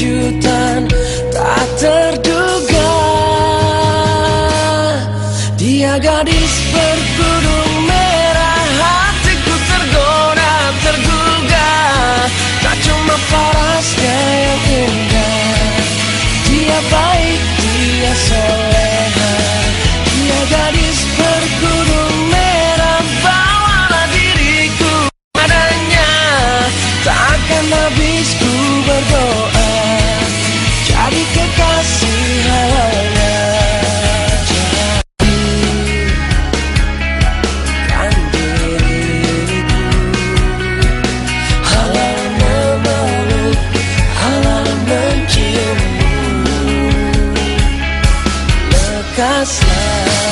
you. casa.